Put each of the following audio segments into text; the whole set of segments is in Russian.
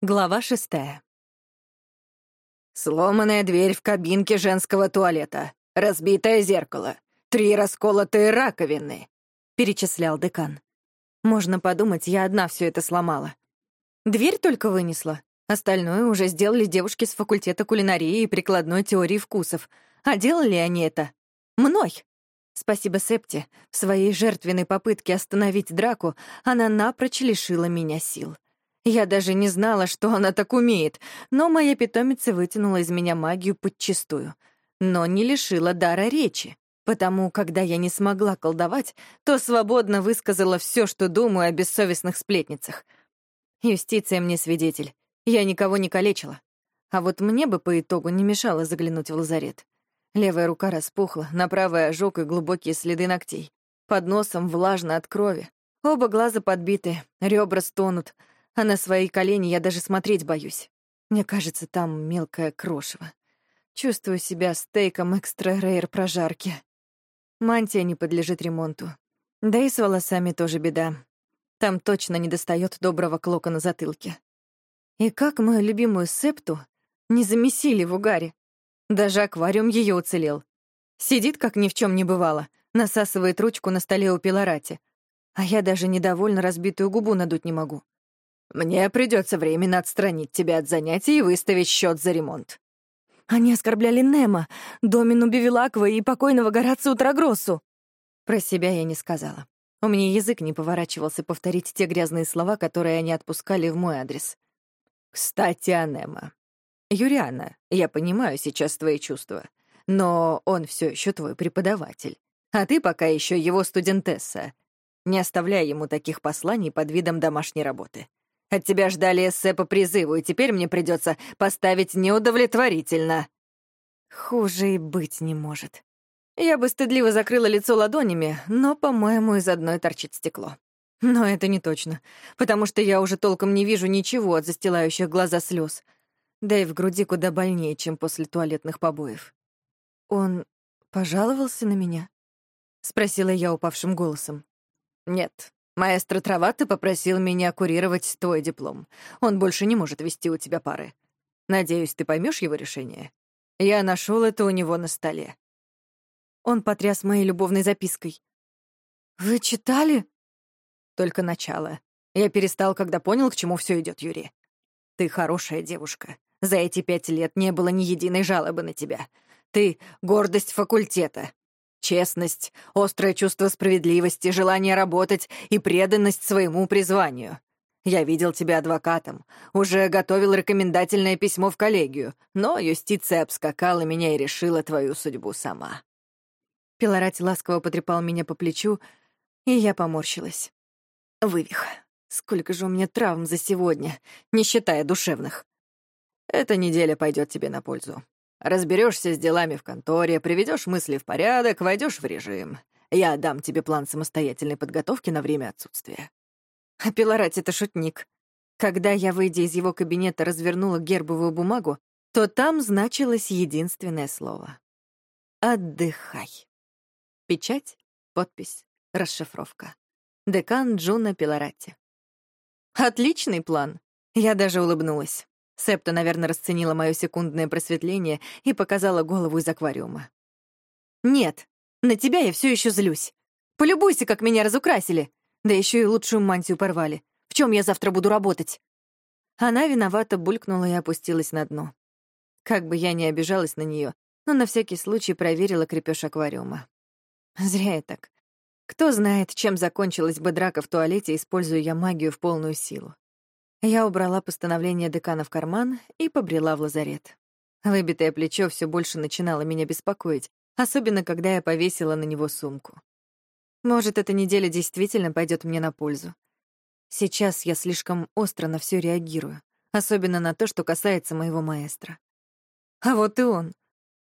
Глава шестая. Сломанная дверь в кабинке женского туалета, разбитое зеркало, три расколотые раковины, перечислял декан. Можно подумать, я одна все это сломала. Дверь только вынесла. Остальное уже сделали девушки с факультета кулинарии и прикладной теории вкусов. А делали они это мной. Спасибо Септе. В своей жертвенной попытке остановить драку она напрочь лишила меня сил. Я даже не знала, что она так умеет, но моя питомица вытянула из меня магию подчистую, но не лишила дара речи, потому когда я не смогла колдовать, то свободно высказала все, что думаю о бессовестных сплетницах. Юстиция мне свидетель, я никого не калечила. А вот мне бы по итогу не мешало заглянуть в лазарет. Левая рука распухла, на правой ожог и глубокие следы ногтей. Под носом влажно от крови. Оба глаза подбиты, ребра стонут — а на свои колени я даже смотреть боюсь. Мне кажется, там мелкое крошево. Чувствую себя стейком экстра-рейр прожарки. Мантия не подлежит ремонту. Да и с волосами тоже беда. Там точно не достает доброго клока на затылке. И как мою любимую септу не замесили в угаре. Даже аквариум ее уцелел. Сидит, как ни в чем не бывало, насасывает ручку на столе у Пилорати. А я даже недовольно разбитую губу надуть не могу. Мне придется временно отстранить тебя от занятий и выставить счет за ремонт. Они оскорбляли Немо, Домину Бивилаква и покойного Горацио Трагроссу. Про себя я не сказала. У меня язык не поворачивался повторить те грязные слова, которые они отпускали в мой адрес. Кстати, о Немо. Юриана, я понимаю сейчас твои чувства, но он все еще твой преподаватель. А ты пока еще его студентесса. Не оставляй ему таких посланий под видом домашней работы. От тебя ждали эссе по призыву, и теперь мне придется поставить неудовлетворительно». Хуже и быть не может. Я бы стыдливо закрыла лицо ладонями, но, по-моему, из одной торчит стекло. Но это не точно, потому что я уже толком не вижу ничего от застилающих глаза слез. Да и в груди куда больнее, чем после туалетных побоев. «Он пожаловался на меня?» — спросила я упавшим голосом. «Нет, Маэстро Траватто попросил меня курировать твой диплом. Он больше не может вести у тебя пары. Надеюсь, ты поймешь его решение? Я нашел это у него на столе. Он потряс моей любовной запиской. «Вы читали?» Только начало. Я перестал, когда понял, к чему все идет, Юрий. Ты хорошая девушка. За эти пять лет не было ни единой жалобы на тебя. Ты — гордость факультета. Честность, острое чувство справедливости, желание работать и преданность своему призванию. Я видел тебя адвокатом, уже готовил рекомендательное письмо в коллегию, но юстиция обскакала меня и решила твою судьбу сама. Пилорати ласково потрепал меня по плечу, и я поморщилась. Вывих. Сколько же у меня травм за сегодня, не считая душевных. Эта неделя пойдет тебе на пользу. Разберешься с делами в конторе, приведешь мысли в порядок, войдешь в режим. Я дам тебе план самостоятельной подготовки на время отсутствия». А Пилорать — это шутник. Когда я, выйдя из его кабинета, развернула гербовую бумагу, то там значилось единственное слово. «Отдыхай». Печать, подпись, расшифровка. Декан Джуна Пилорати. Отличный план. Я даже улыбнулась. Септа, наверное, расценила мое секундное просветление и показала голову из аквариума. «Нет, на тебя я все еще злюсь. Полюбуйся, как меня разукрасили. Да еще и лучшую мантию порвали. В чем я завтра буду работать?» Она виновато булькнула и опустилась на дно. Как бы я ни обижалась на нее, но на всякий случай проверила крепеж аквариума. Зря я так. Кто знает, чем закончилась бы драка в туалете, используя я магию в полную силу. Я убрала постановление декана в карман и побрела в лазарет. Выбитое плечо все больше начинало меня беспокоить, особенно когда я повесила на него сумку. Может, эта неделя действительно пойдет мне на пользу. Сейчас я слишком остро на все реагирую, особенно на то, что касается моего маэстро. А вот и он.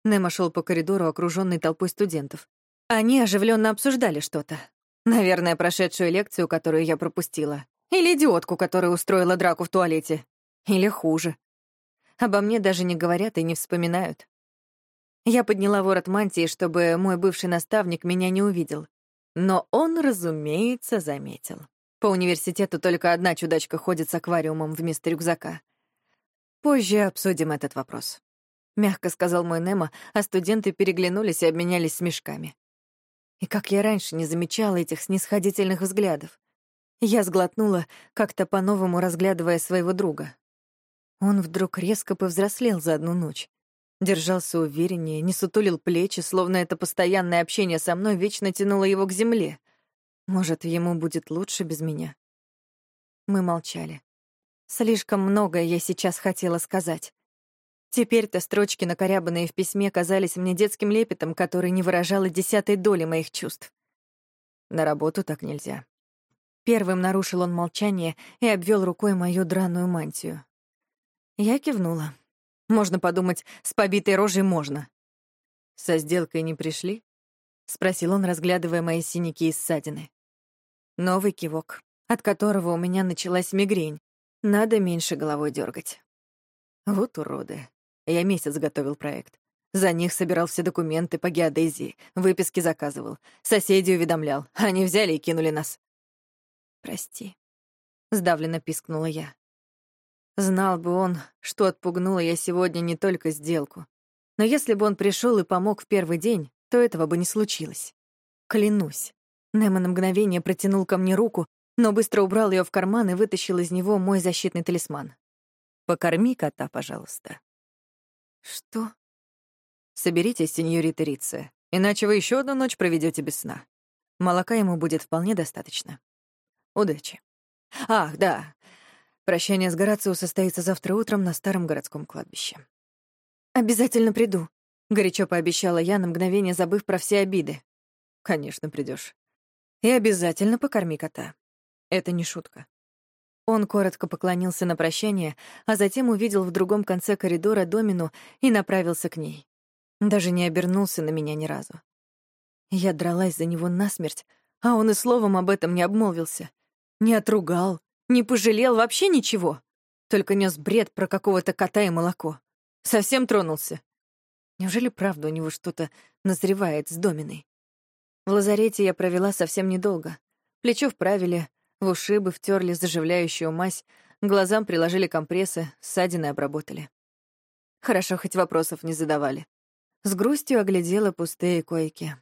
Немо шел по коридору, окруженный толпой студентов. Они оживленно обсуждали что-то. Наверное, прошедшую лекцию, которую я пропустила, или идиотку, которая устроила драку в туалете. Или хуже. Обо мне даже не говорят и не вспоминают. Я подняла ворот мантии, чтобы мой бывший наставник меня не увидел. Но он, разумеется, заметил. По университету только одна чудачка ходит с аквариумом вместо рюкзака. Позже обсудим этот вопрос. Мягко сказал мой Немо, а студенты переглянулись и обменялись смешками. И как я раньше не замечала этих снисходительных взглядов. Я сглотнула, как-то по-новому разглядывая своего друга. Он вдруг резко повзрослел за одну ночь. Держался увереннее, не сутулил плечи, словно это постоянное общение со мной вечно тянуло его к земле. Может, ему будет лучше без меня? Мы молчали. Слишком многое я сейчас хотела сказать. Теперь-то строчки, накорябанные в письме, казались мне детским лепетом, который не выражал и десятой доли моих чувств. На работу так нельзя. Первым нарушил он молчание и обвел рукой мою драную мантию. Я кивнула. Можно подумать, с побитой рожей можно. «Со сделкой не пришли?» — спросил он, разглядывая мои синяки и ссадины. Новый кивок, от которого у меня началась мигрень. Надо меньше головой дергать. Вот уроды. Я месяц готовил проект. За них собирал все документы по геодезии, выписки заказывал, соседей уведомлял. Они взяли и кинули нас. «Прости», — сдавленно пискнула я. Знал бы он, что отпугнула я сегодня не только сделку. Но если бы он пришел и помог в первый день, то этого бы не случилось. Клянусь. Немо на мгновение протянул ко мне руку, но быстро убрал ее в карман и вытащил из него мой защитный талисман. «Покорми кота, пожалуйста». «Что?» «Соберитесь, сеньорита Рица, иначе вы еще одну ночь проведете без сна. Молока ему будет вполне достаточно. Удачи. Ах, да. Прощание с Горацио состоится завтра утром на старом городском кладбище. «Обязательно приду», — горячо пообещала я, на мгновение забыв про все обиды. «Конечно, придешь. И обязательно покорми кота. Это не шутка». Он коротко поклонился на прощание, а затем увидел в другом конце коридора Домину и направился к ней. Даже не обернулся на меня ни разу. Я дралась за него насмерть, а он и словом об этом не обмолвился. Не отругал, не пожалел вообще ничего. Только нес бред про какого-то кота и молоко. Совсем тронулся. Неужели правда у него что-то назревает с Доминой? В лазарете я провела совсем недолго. Плечо вправили, в ушибы втерли заживляющую мазь, глазам приложили компрессы, ссадины обработали. Хорошо, хоть вопросов не задавали. С грустью оглядела пустые койки.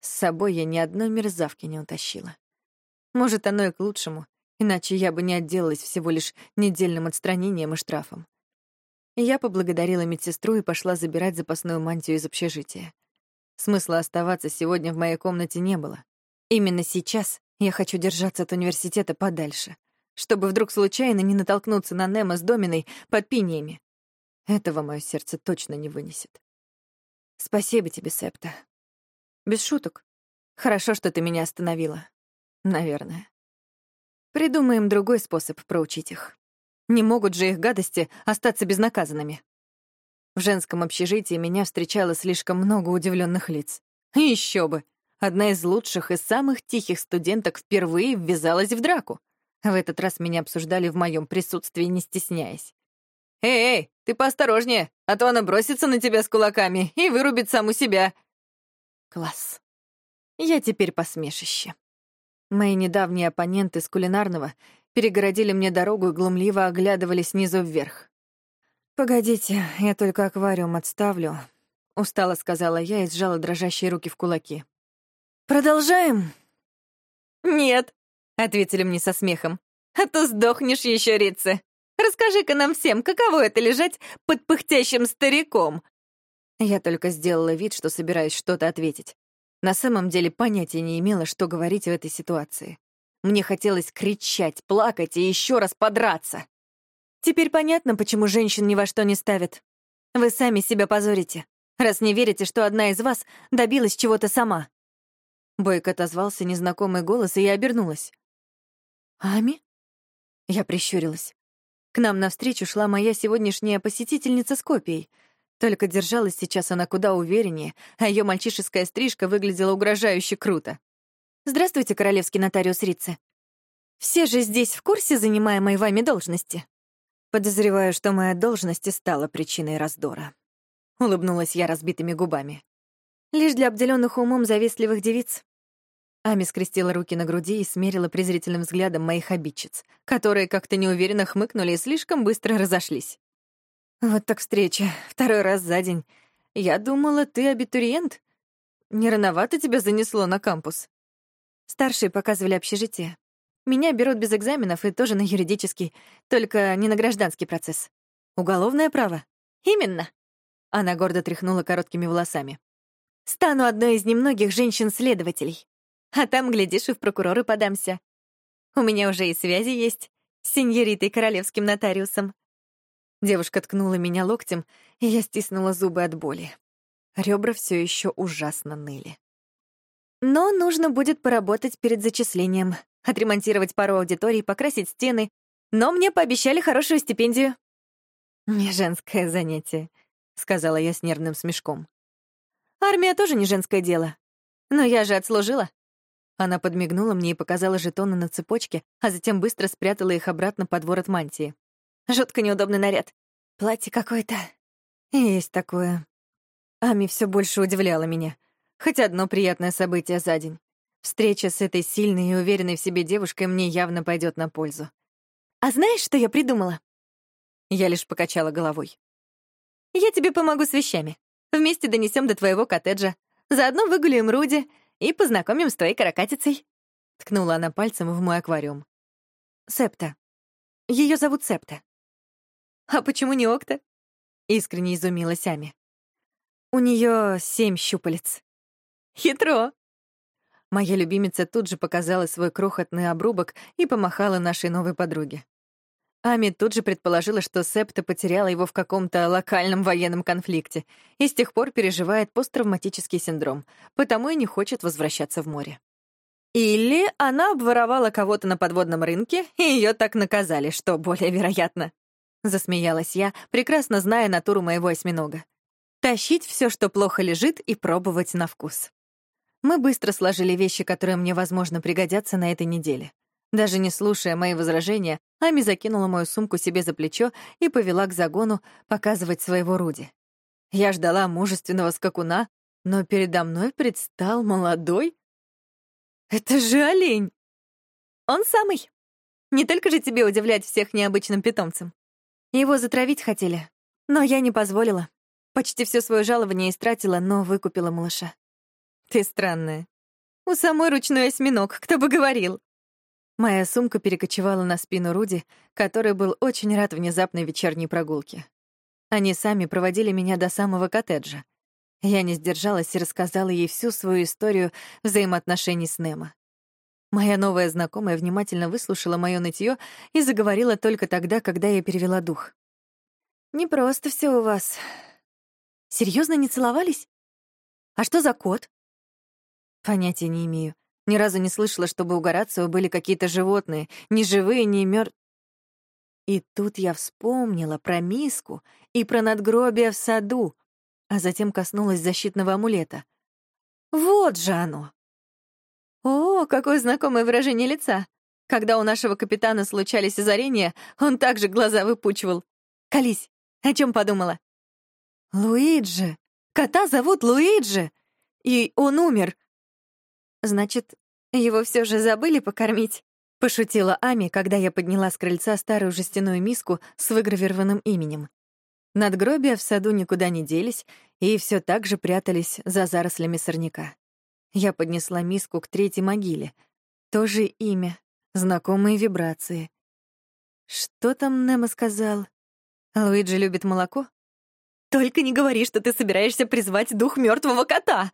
С собой я ни одной мерзавки не утащила. Может, оно и к лучшему, иначе я бы не отделалась всего лишь недельным отстранением и штрафом. Я поблагодарила медсестру и пошла забирать запасную мантию из общежития. Смысла оставаться сегодня в моей комнате не было. Именно сейчас я хочу держаться от университета подальше, чтобы вдруг случайно не натолкнуться на Немо с Доминой под пиниями. Этого мое сердце точно не вынесет. Спасибо тебе, Септа. Без шуток. Хорошо, что ты меня остановила. Наверное. Придумаем другой способ проучить их. Не могут же их гадости остаться безнаказанными. В женском общежитии меня встречало слишком много удивленных лиц. Еще бы! Одна из лучших и самых тихих студенток впервые ввязалась в драку. В этот раз меня обсуждали в моем присутствии, не стесняясь. «Эй, эй, ты поосторожнее, а то она бросится на тебя с кулаками и вырубит саму себя». Класс. Я теперь посмешище. Мои недавние оппоненты с кулинарного перегородили мне дорогу и глумливо оглядывали снизу вверх. «Погодите, я только аквариум отставлю», — устало сказала я и сжала дрожащие руки в кулаки. «Продолжаем?» «Нет», — ответили мне со смехом. «А то сдохнешь еще, Рице. Расскажи-ка нам всем, каково это лежать под пыхтящим стариком?» Я только сделала вид, что собираюсь что-то ответить. На самом деле понятия не имела, что говорить в этой ситуации. Мне хотелось кричать, плакать и еще раз подраться. Теперь понятно, почему женщин ни во что не ставят. Вы сами себя позорите, раз не верите, что одна из вас добилась чего-то сама. Бойко отозвался незнакомый голос, и я обернулась. «Ами?» Я прищурилась. К нам навстречу шла моя сегодняшняя посетительница с копией. Только держалась сейчас она куда увереннее, а ее мальчишеская стрижка выглядела угрожающе круто. «Здравствуйте, королевский нотариус Рице. Все же здесь в курсе занимаемой вами должности?» Подозреваю, что моя должность и стала причиной раздора. Улыбнулась я разбитыми губами. Лишь для обделенных умом завистливых девиц. Ами скрестила руки на груди и смерила презрительным взглядом моих обидчиц, которые как-то неуверенно хмыкнули и слишком быстро разошлись. Вот так встреча. Второй раз за день. Я думала, ты абитуриент. Не рановато тебя занесло на кампус? Старшие показывали общежитие. Меня берут без экзаменов и тоже на юридический, только не на гражданский процесс. Уголовное право. Именно. Она гордо тряхнула короткими волосами. Стану одной из немногих женщин-следователей. А там, глядишь, и в прокуроры подамся. У меня уже и связи есть с сеньоритой королевским нотариусом. Девушка ткнула меня локтем, и я стиснула зубы от боли. Ребра все еще ужасно ныли. Но нужно будет поработать перед зачислением, отремонтировать пару аудиторий, покрасить стены, но мне пообещали хорошую стипендию. «Не женское занятие», — сказала я с нервным смешком. «Армия тоже не женское дело. Но я же отслужила». Она подмигнула мне и показала жетоны на цепочке, а затем быстро спрятала их обратно под ворот мантии. Жутко неудобный наряд. Платье какое-то. Есть такое. Ами все больше удивляла меня. Хоть одно приятное событие за день. Встреча с этой сильной и уверенной в себе девушкой мне явно пойдет на пользу. «А знаешь, что я придумала?» Я лишь покачала головой. «Я тебе помогу с вещами. Вместе донесем до твоего коттеджа. Заодно выгуляем Руди и познакомим с твоей каракатицей». Ткнула она пальцем в мой аквариум. «Септа. Ее зовут Септа. «А почему не Окта?» — искренне изумилась Ами. «У нее семь щупалец». «Хитро!» Моя любимица тут же показала свой крохотный обрубок и помахала нашей новой подруге. Ами тут же предположила, что Септа потеряла его в каком-то локальном военном конфликте и с тех пор переживает посттравматический синдром, потому и не хочет возвращаться в море. Или она обворовала кого-то на подводном рынке, и ее так наказали, что более вероятно. — засмеялась я, прекрасно зная натуру моего осьминога. «Тащить все, что плохо лежит, и пробовать на вкус». Мы быстро сложили вещи, которые мне, возможно, пригодятся на этой неделе. Даже не слушая мои возражения, Ами закинула мою сумку себе за плечо и повела к загону показывать своего Руди. Я ждала мужественного скакуна, но передо мной предстал молодой. «Это же олень!» «Он самый. Не только же тебе удивлять всех необычным питомцем. Его затравить хотели, но я не позволила. Почти все свое жалование истратила, но выкупила малыша. Ты странная. У самой ручной осьминог, кто бы говорил. Моя сумка перекочевала на спину Руди, который был очень рад внезапной вечерней прогулке. Они сами проводили меня до самого коттеджа. Я не сдержалась и рассказала ей всю свою историю взаимоотношений с Немо. Моя новая знакомая внимательно выслушала моё нытьё и заговорила только тогда, когда я перевела дух. «Не просто все у вас. Серьезно не целовались? А что за кот?» Понятия не имею. Ни разу не слышала, чтобы у Горацио были какие-то животные, ни живые, ни мёр... И тут я вспомнила про миску и про надгробие в саду, а затем коснулась защитного амулета. Вот же оно! О, какое знакомое выражение лица. Когда у нашего капитана случались озарения, он также глаза выпучивал. Колись, о чем подумала? Луиджи. Кота зовут Луиджи. И он умер. Значит, его все же забыли покормить? Пошутила Ами, когда я подняла с крыльца старую жестяную миску с выгравированным именем. Надгробия в саду никуда не делись и все так же прятались за зарослями сорняка. Я поднесла миску к третьей могиле. То же имя, знакомые вибрации. Что там Немо сказал? Луиджи любит молоко? Только не говори, что ты собираешься призвать дух мертвого кота.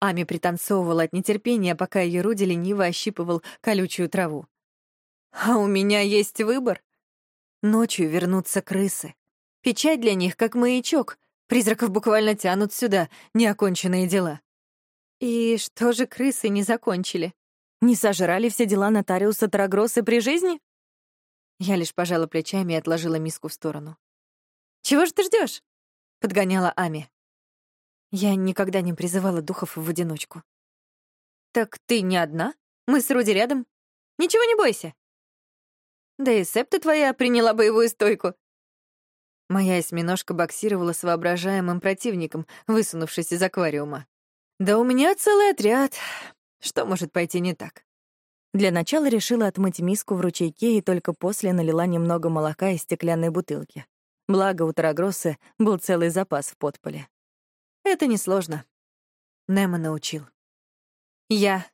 Ами пританцовывала от нетерпения, пока ее Руди лениво ощипывал колючую траву. А у меня есть выбор. Ночью вернутся крысы. Печать для них, как маячок. Призраков буквально тянут сюда, неоконченные дела. И что же крысы не закончили? Не сожрали все дела нотариуса Тарагросы при жизни? Я лишь пожала плечами и отложила миску в сторону. «Чего ж ты ждешь? подгоняла Ами. Я никогда не призывала духов в одиночку. «Так ты не одна? Мы с Руди рядом. Ничего не бойся». «Да и септа твоя приняла боевую стойку». Моя осьминожка боксировала с воображаемым противником, высунувшись из аквариума. Да у меня целый отряд. Что может пойти не так? Для начала решила отмыть миску в ручейке и только после налила немного молока из стеклянной бутылки. Благо, у Тарагроссы был целый запас в подполе. Это несложно. Немо научил. Я,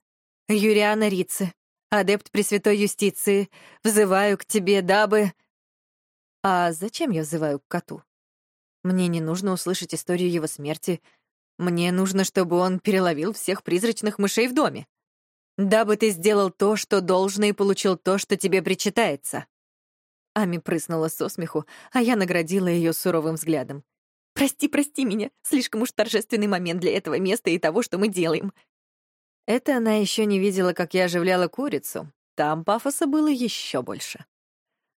Юриана Рицы, адепт Пресвятой Юстиции, взываю к тебе, дабы... А зачем я взываю к коту? Мне не нужно услышать историю его смерти. Мне нужно, чтобы он переловил всех призрачных мышей в доме. Дабы ты сделал то, что должно, и получил то, что тебе причитается. Ами прыснула со смеху, а я наградила ее суровым взглядом. «Прости, прости меня. Слишком уж торжественный момент для этого места и того, что мы делаем». Это она еще не видела, как я оживляла курицу. Там пафоса было еще больше.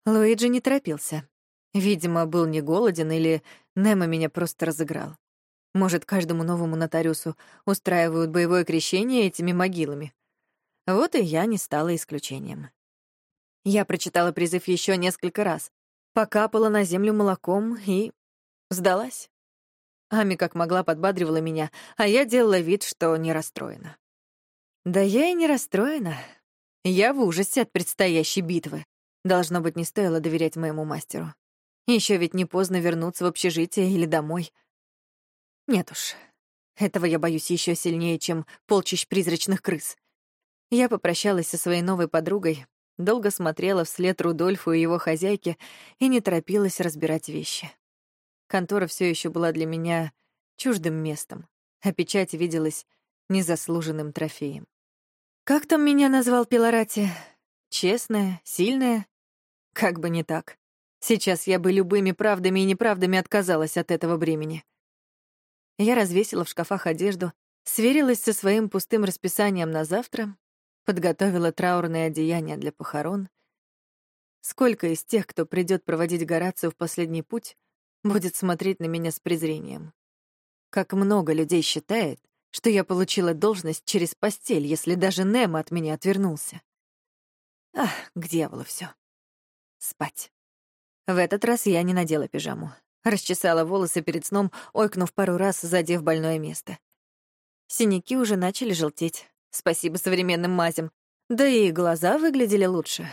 Луиджи не торопился. Видимо, был не голоден или Немо меня просто разыграл. Может, каждому новому нотариусу устраивают боевое крещение этими могилами. Вот и я не стала исключением. Я прочитала призыв еще несколько раз, покапала на землю молоком и сдалась. Ами как могла подбадривала меня, а я делала вид, что не расстроена. Да я и не расстроена. Я в ужасе от предстоящей битвы. Должно быть, не стоило доверять моему мастеру. Еще ведь не поздно вернуться в общежитие или домой. Нет уж, этого я боюсь еще сильнее, чем полчищ призрачных крыс. Я попрощалась со своей новой подругой, долго смотрела вслед Рудольфу и его хозяйке и не торопилась разбирать вещи. Контора все еще была для меня чуждым местом, а печать виделась незаслуженным трофеем. Как там меня назвал Пилорати? Честная, сильная? Как бы не так. Сейчас я бы любыми правдами и неправдами отказалась от этого бремени. Я развесила в шкафах одежду, сверилась со своим пустым расписанием на завтра подготовила траурное одеяние для похорон. Сколько из тех, кто придет проводить Горацию в последний путь, будет смотреть на меня с презрением? Как много людей считает, что я получила должность через постель, если даже Немо от меня отвернулся. Ах, к дьяволу все. Спать. В этот раз я не надела пижаму. Расчесала волосы перед сном, ойкнув пару раз, задев больное место. Синяки уже начали желтеть. Спасибо современным мазям. Да и глаза выглядели лучше.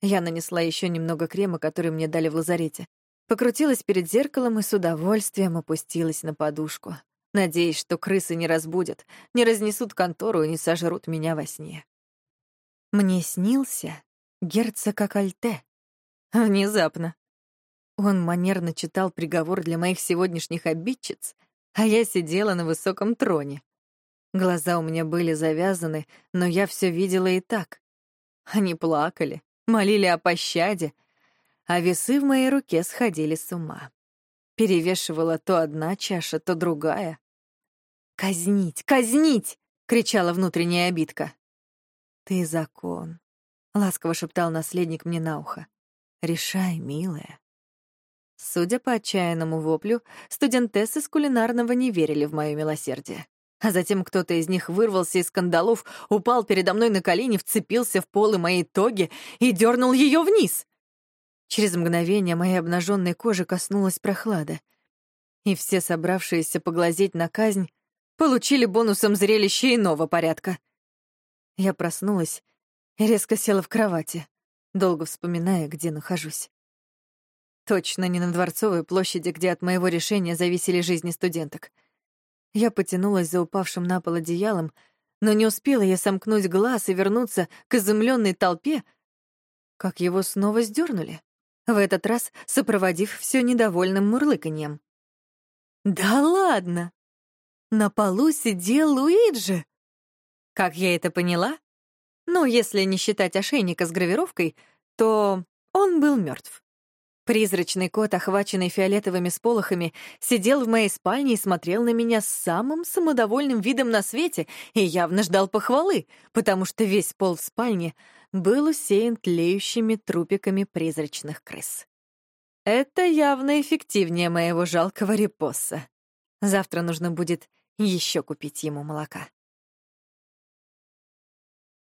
Я нанесла еще немного крема, который мне дали в лазарете. Покрутилась перед зеркалом и с удовольствием опустилась на подушку, надеясь, что крысы не разбудят, не разнесут контору и не сожрут меня во сне. Мне снился герцог Акальте. Внезапно. Он манерно читал приговор для моих сегодняшних обидчиц, а я сидела на высоком троне. Глаза у меня были завязаны, но я все видела и так. Они плакали, молили о пощаде, а весы в моей руке сходили с ума. Перевешивала то одна чаша, то другая. «Казнить! Казнить!» — кричала внутренняя обидка. «Ты закон», — ласково шептал наследник мне на ухо. «Решай, милая». Судя по отчаянному воплю, студентессы с кулинарного не верили в мое милосердие. А затем кто-то из них вырвался из скандалов, упал передо мной на колени, вцепился в полы моей тоги и дернул ее вниз. Через мгновение моей обнаженной кожи коснулась прохлада. И все собравшиеся поглазеть на казнь получили бонусом зрелище иного порядка. Я проснулась и резко села в кровати, долго вспоминая, где нахожусь. Точно не на Дворцовой площади, где от моего решения зависели жизни студенток — я потянулась за упавшим на пол одеялом, но не успела я сомкнуть глаз и вернуться к изумленной толпе, как его снова сдернули, в этот раз сопроводив все недовольным мурлыканьем. «Да ладно! На полу сидел Луиджи!» Как я это поняла? Ну, если не считать ошейника с гравировкой, то он был мертв. Призрачный кот, охваченный фиолетовыми сполохами, сидел в моей спальне и смотрел на меня с самым самодовольным видом на свете и явно ждал похвалы, потому что весь пол в спальне был усеян тлеющими трупиками призрачных крыс. Это явно эффективнее моего жалкого репосса. Завтра нужно будет еще купить ему молока.